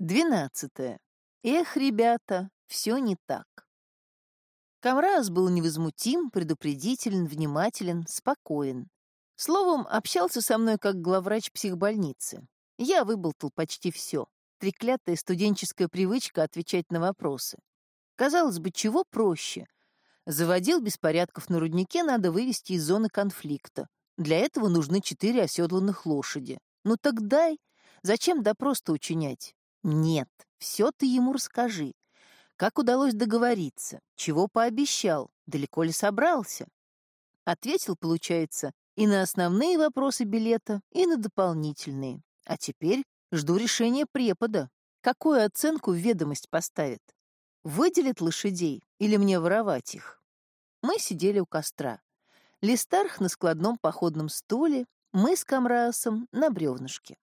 Двенадцатое. Эх, ребята, все не так. Камраз был невозмутим, предупредителен, внимателен, спокоен. Словом, общался со мной как главврач психбольницы. Я выболтал почти все. Треклятая студенческая привычка отвечать на вопросы. Казалось бы, чего проще? Заводил беспорядков на руднике надо вывести из зоны конфликта. Для этого нужны четыре оседланных лошади. Ну так дай. Зачем допрос-то учинять? Нет, все ты ему расскажи. Как удалось договориться? Чего пообещал? Далеко ли собрался? Ответил, получается, и на основные вопросы билета, и на дополнительные. А теперь жду решения препода. Какую оценку ведомость поставит? Выделит лошадей или мне воровать их? Мы сидели у костра. Листарх на складном походном стуле, мы с Камраасом на бревнышке.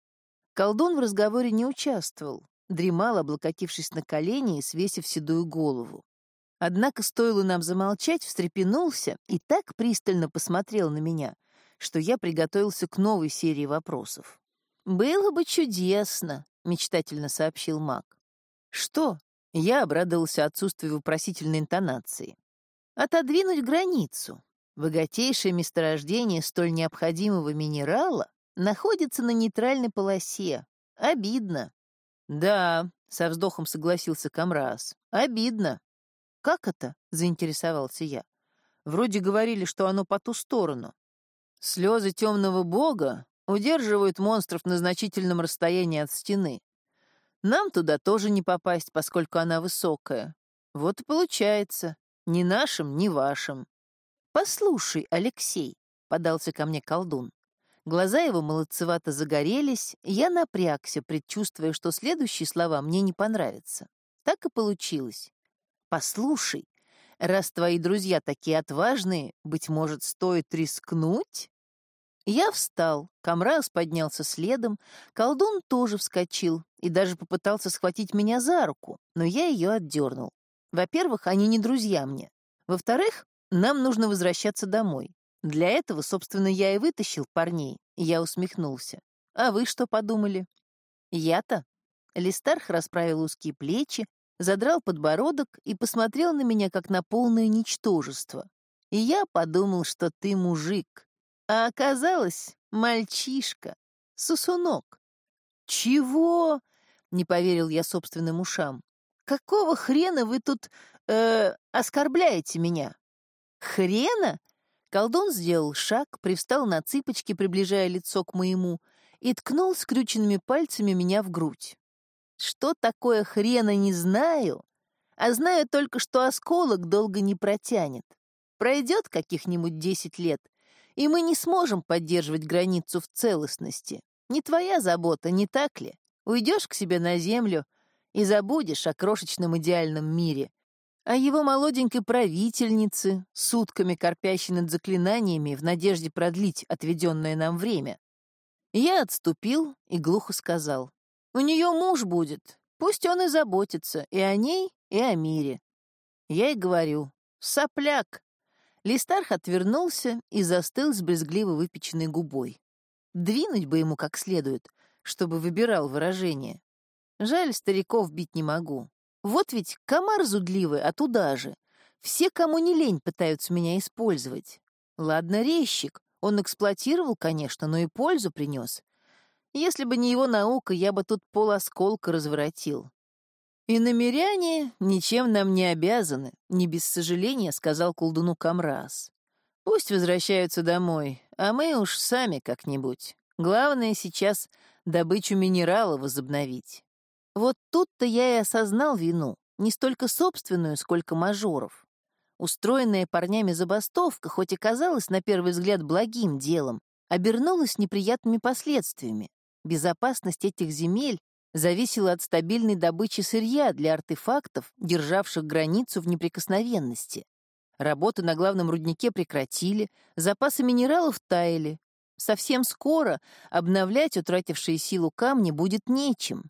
Колдун в разговоре не участвовал, дремал, облокотившись на колени и свесив седую голову. Однако стоило нам замолчать, встрепенулся и так пристально посмотрел на меня, что я приготовился к новой серии вопросов. «Было бы чудесно», — мечтательно сообщил маг. «Что?» — я обрадовался отсутствию вопросительной интонации. «Отодвинуть границу. Богатейшее месторождение столь необходимого минерала находится на нейтральной полосе. Обидно. Да, со вздохом согласился Камраз. Обидно. Как это? заинтересовался я. Вроде говорили, что оно по ту сторону. Слезы темного бога удерживают монстров на значительном расстоянии от стены. Нам туда тоже не попасть, поскольку она высокая. Вот и получается. Ни нашим, ни вашим. Послушай, Алексей, — подался ко мне колдун. Глаза его молодцевато загорелись, я напрягся, предчувствуя, что следующие слова мне не понравятся. Так и получилось. «Послушай, раз твои друзья такие отважные, быть может, стоит рискнуть?» Я встал, Камраз поднялся следом, колдун тоже вскочил и даже попытался схватить меня за руку, но я ее отдернул. Во-первых, они не друзья мне. Во-вторых, нам нужно возвращаться домой. Для этого, собственно, я и вытащил парней. Я усмехнулся. А вы что подумали? Я-то? Листарх расправил узкие плечи, задрал подбородок и посмотрел на меня, как на полное ничтожество. И я подумал, что ты мужик. А оказалось, мальчишка, сусунок. Чего? Не поверил я собственным ушам. Какого хрена вы тут э, оскорбляете меня? Хрена? Колдун сделал шаг, привстал на цыпочки, приближая лицо к моему, и ткнул скрюченными пальцами меня в грудь. Что такое хрена, не знаю, а знаю только, что осколок долго не протянет. Пройдет каких-нибудь десять лет, и мы не сможем поддерживать границу в целостности. Не твоя забота, не так ли? Уйдешь к себе на землю и забудешь о крошечном идеальном мире, а его молоденькой правительнице, сутками корпящей над заклинаниями в надежде продлить отведенное нам время. Я отступил и глухо сказал, «У нее муж будет, пусть он и заботится и о ней, и о мире». Я и говорю, «Сопляк!» Листарх отвернулся и застыл с брезгливо выпеченной губой. Двинуть бы ему как следует, чтобы выбирал выражение. Жаль, стариков бить не могу. Вот ведь комар зудливый, а туда же. Все, кому не лень, пытаются меня использовать. Ладно, резчик. Он эксплуатировал, конечно, но и пользу принес. Если бы не его наука, я бы тут полосколка разворотил. «И намеряне ничем нам не обязаны», — не без сожаления сказал колдуну Камраз. «Пусть возвращаются домой, а мы уж сами как-нибудь. Главное сейчас добычу минерала возобновить». Вот тут-то я и осознал вину, не столько собственную, сколько мажоров. Устроенная парнями забастовка, хоть и казалась на первый взгляд благим делом, обернулась неприятными последствиями. Безопасность этих земель зависела от стабильной добычи сырья для артефактов, державших границу в неприкосновенности. Работы на главном руднике прекратили, запасы минералов таяли. Совсем скоро обновлять утратившие силу камни будет нечем.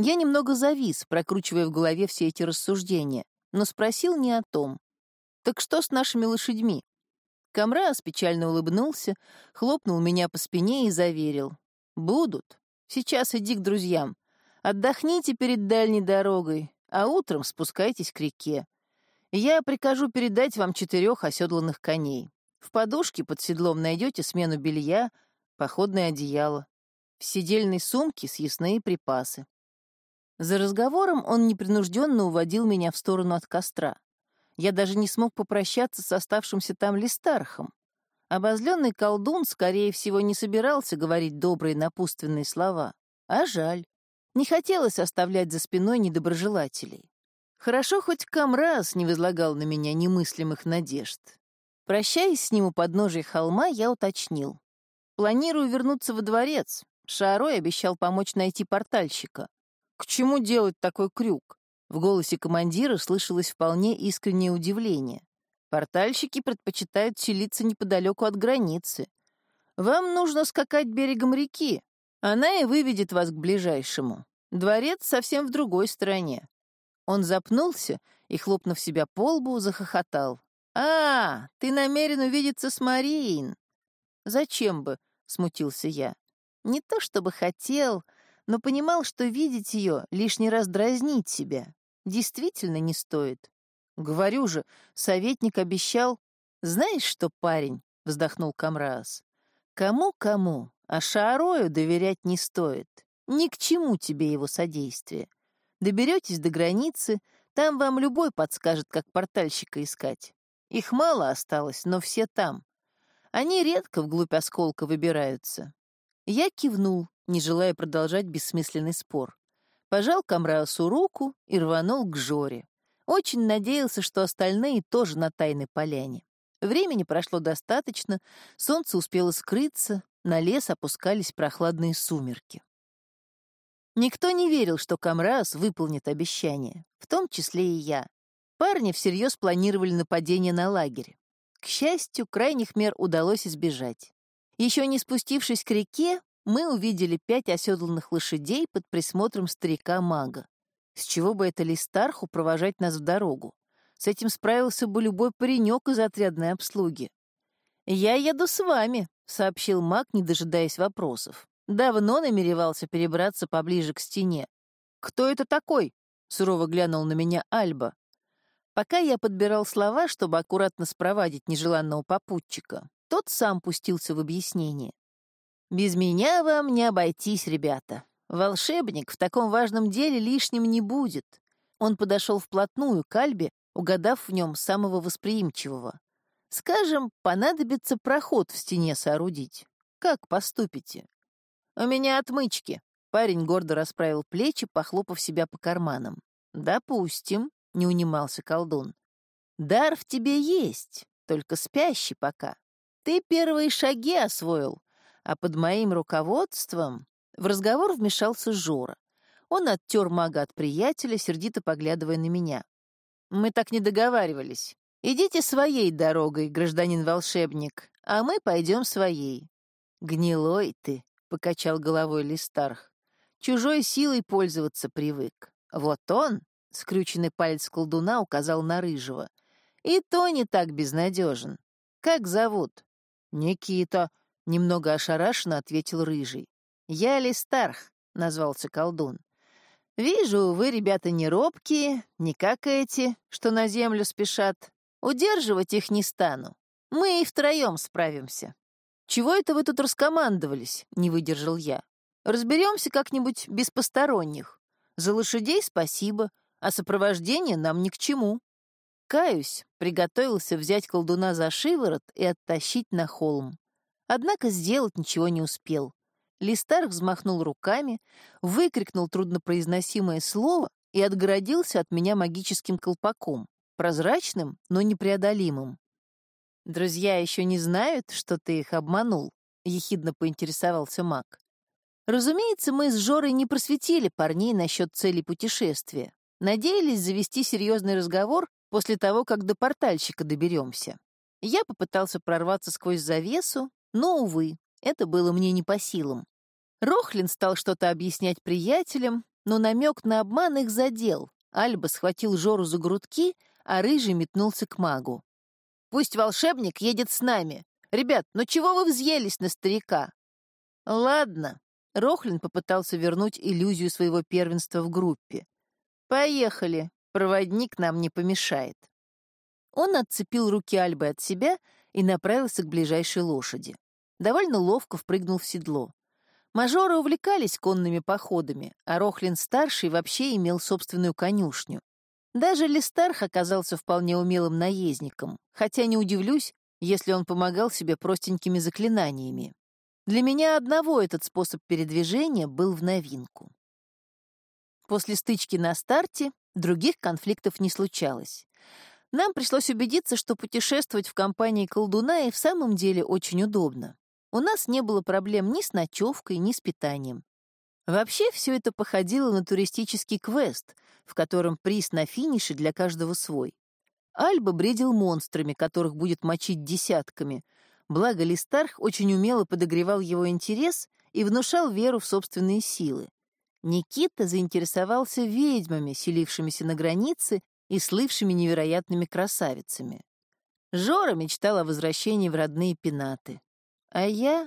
Я немного завис, прокручивая в голове все эти рассуждения, но спросил не о том. «Так что с нашими лошадьми?» Камрас печально улыбнулся, хлопнул меня по спине и заверил. «Будут. Сейчас иди к друзьям. Отдохните перед дальней дорогой, а утром спускайтесь к реке. Я прикажу передать вам четырех оседланных коней. В подушке под седлом найдете смену белья, походное одеяло. В сидельной сумке съестные припасы. За разговором он непринужденно уводил меня в сторону от костра. Я даже не смог попрощаться с оставшимся там листархом. Обозленный колдун, скорее всего, не собирался говорить добрые напутственные слова. А жаль. Не хотелось оставлять за спиной недоброжелателей. Хорошо, хоть Камраз не возлагал на меня немыслимых надежд. Прощаясь с ним у подножия холма, я уточнил. Планирую вернуться во дворец. Шарой обещал помочь найти портальщика. К чему делать такой крюк? В голосе командира слышалось вполне искреннее удивление. Портальщики предпочитают селиться неподалеку от границы. Вам нужно скакать берегом реки. Она и выведет вас к ближайшему. Дворец совсем в другой стороне. Он запнулся и, хлопнув себя по лбу, захохотал. «А, ты намерен увидеться с Мариин?» «Зачем бы?» — смутился я. «Не то чтобы хотел, но понимал, что видеть ее — лишний раз дразнить себя. Действительно не стоит. Говорю же, советник обещал... Знаешь что, парень?» — вздохнул Камраз. «Кому-кому, а Шаарою доверять не стоит. Ни к чему тебе его содействие. Доберетесь до границы, там вам любой подскажет, как портальщика искать. Их мало осталось, но все там. Они редко вглубь осколка выбираются. Я кивнул, не желая продолжать бессмысленный спор. Пожал Камраусу руку и рванул к Жоре. Очень надеялся, что остальные тоже на тайной поляне. Времени прошло достаточно, солнце успело скрыться, на лес опускались прохладные сумерки. Никто не верил, что Камраз выполнит обещание, в том числе и я. Парни всерьез планировали нападение на лагерь. К счастью, крайних мер удалось избежать. Еще не спустившись к реке, мы увидели пять оседланных лошадей под присмотром старика-мага. С чего бы это Листарху провожать нас в дорогу? С этим справился бы любой паренек из отрядной обслуги. «Я еду с вами», — сообщил маг, не дожидаясь вопросов. Давно намеревался перебраться поближе к стене. «Кто это такой?» — сурово глянул на меня Альба. Пока я подбирал слова, чтобы аккуратно спровадить нежеланного попутчика, тот сам пустился в объяснение. «Без меня вам не обойтись, ребята. Волшебник в таком важном деле лишним не будет». Он подошел вплотную к Альбе, угадав в нем самого восприимчивого. «Скажем, понадобится проход в стене соорудить. Как поступите?» «У меня отмычки». Парень гордо расправил плечи, похлопав себя по карманам. «Допустим», — не унимался колдун. «Дар в тебе есть, только спящий пока. Ты первые шаги освоил, а под моим руководством...» В разговор вмешался Жора. Он оттер мага от приятеля, сердито поглядывая на меня. «Мы так не договаривались. Идите своей дорогой, гражданин-волшебник, а мы пойдем своей». «Гнилой ты», — покачал головой Листарх. «Чужой силой пользоваться привык. Вот он, — скрюченный палец колдуна указал на Рыжего, — и то не так безнадежен. Как зовут?» «Никита», — немного ошарашенно ответил Рыжий. «Я Листарх», — назвался колдун. «Вижу, вы, ребята, не робкие, не как эти, что на землю спешат. Удерживать их не стану. Мы и втроем справимся». «Чего это вы тут раскомандовались?» — не выдержал я. «Разберемся как-нибудь без посторонних. За лошадей спасибо, а сопровождение нам ни к чему». Каюсь, приготовился взять колдуна за шиворот и оттащить на холм. Однако сделать ничего не успел. Листар взмахнул руками, выкрикнул труднопроизносимое слово и отгородился от меня магическим колпаком, прозрачным, но непреодолимым. «Друзья еще не знают, что ты их обманул?» — ехидно поинтересовался маг. Разумеется, мы с Жорой не просветили парней насчет цели путешествия. Надеялись завести серьезный разговор после того, как до портальщика доберемся. Я попытался прорваться сквозь завесу, но, увы, это было мне не по силам. Рохлин стал что-то объяснять приятелям, но намек на обман их задел. Альба схватил Жору за грудки, а Рыжий метнулся к магу. Пусть волшебник едет с нами. Ребят, ну чего вы взъелись на старика? Ладно. Рохлин попытался вернуть иллюзию своего первенства в группе. «Поехали, проводник нам не помешает». Он отцепил руки Альбы от себя и направился к ближайшей лошади. Довольно ловко впрыгнул в седло. Мажоры увлекались конными походами, а Рохлин-старший вообще имел собственную конюшню. Даже Листарх оказался вполне умелым наездником, хотя не удивлюсь, если он помогал себе простенькими заклинаниями. Для меня одного этот способ передвижения был в новинку. После стычки на старте других конфликтов не случалось. Нам пришлось убедиться, что путешествовать в компании колдуна и в самом деле очень удобно. У нас не было проблем ни с ночевкой, ни с питанием. Вообще все это походило на туристический квест, в котором приз на финише для каждого свой. Альба бредил монстрами, которых будет мочить десятками, благо Листарх очень умело подогревал его интерес и внушал веру в собственные силы. Никита заинтересовался ведьмами, селившимися на границе и слывшими невероятными красавицами. Жора мечтал о возвращении в родные пенаты. А я...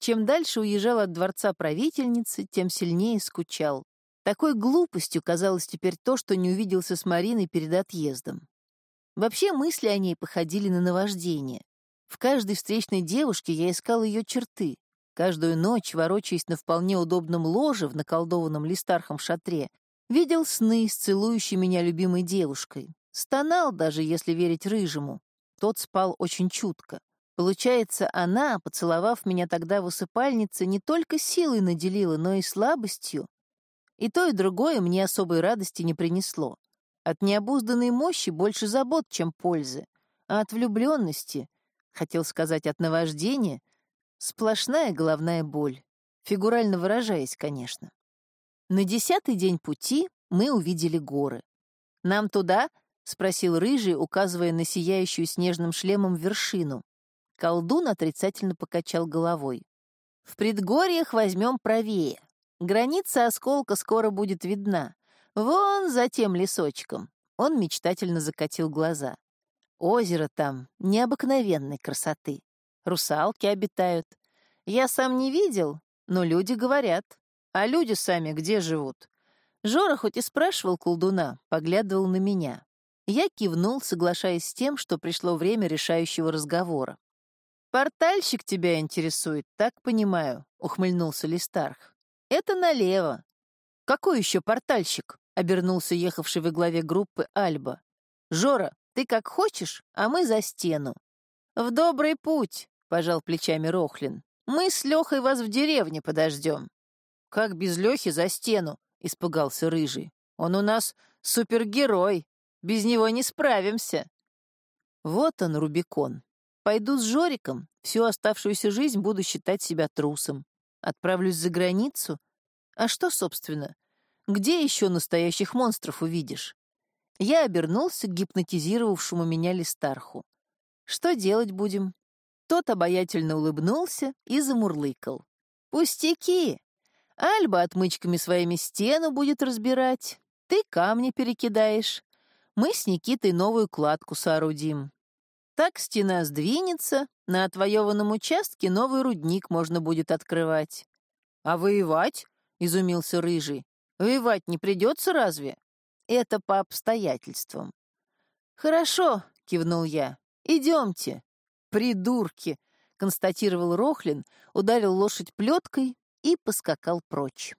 Чем дальше уезжал от дворца правительницы, тем сильнее скучал. Такой глупостью казалось теперь то, что не увиделся с Мариной перед отъездом. Вообще мысли о ней походили на наваждение. В каждой встречной девушке я искал ее черты. Каждую ночь, ворочаясь на вполне удобном ложе в наколдованном листархом шатре, видел сны с целующей меня любимой девушкой. Стонал даже, если верить рыжему. Тот спал очень чутко. Получается, она, поцеловав меня тогда в усыпальнице, не только силой наделила, но и слабостью. И то, и другое мне особой радости не принесло. От необузданной мощи больше забот, чем пользы, а от влюбленности, хотел сказать, от наваждения, сплошная головная боль, фигурально выражаясь, конечно. На десятый день пути мы увидели горы. «Нам туда?» — спросил Рыжий, указывая на сияющую снежным шлемом вершину. Колдун отрицательно покачал головой. «В предгорьях возьмем правее. Граница осколка скоро будет видна. Вон за тем лесочком. Он мечтательно закатил глаза. Озеро там необыкновенной красоты. Русалки обитают. Я сам не видел, но люди говорят. А люди сами где живут? Жора хоть и спрашивал колдуна, поглядывал на меня. Я кивнул, соглашаясь с тем, что пришло время решающего разговора. «Портальщик тебя интересует, так понимаю», — ухмыльнулся Листарх. «Это налево». «Какой еще портальщик?» — обернулся ехавший во главе группы Альба. «Жора, ты как хочешь, а мы за стену». «В добрый путь», — пожал плечами Рохлин. «Мы с Лехой вас в деревне подождем». «Как без Лехи за стену?» — испугался Рыжий. «Он у нас супергерой. Без него не справимся». Вот он, Рубикон. Пойду с Жориком, всю оставшуюся жизнь буду считать себя трусом. Отправлюсь за границу? А что, собственно? Где еще настоящих монстров увидишь? Я обернулся к гипнотизировавшему меня Листарху. Что делать будем? Тот обаятельно улыбнулся и замурлыкал. Пустяки! Альба отмычками своими стену будет разбирать, ты камни перекидаешь. Мы с Никитой новую кладку соорудим. Так стена сдвинется, на отвоеванном участке новый рудник можно будет открывать. А воевать? — изумился Рыжий. Воевать не придется разве? Это по обстоятельствам. Хорошо, кивнул я. Идемте. Придурки, констатировал Рохлин, ударил лошадь плеткой и поскакал прочь.